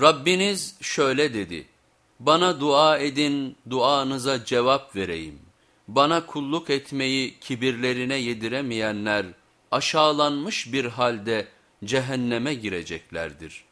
Rabbiniz şöyle dedi, bana dua edin duanıza cevap vereyim. Bana kulluk etmeyi kibirlerine yediremeyenler aşağılanmış bir halde cehenneme gireceklerdir.''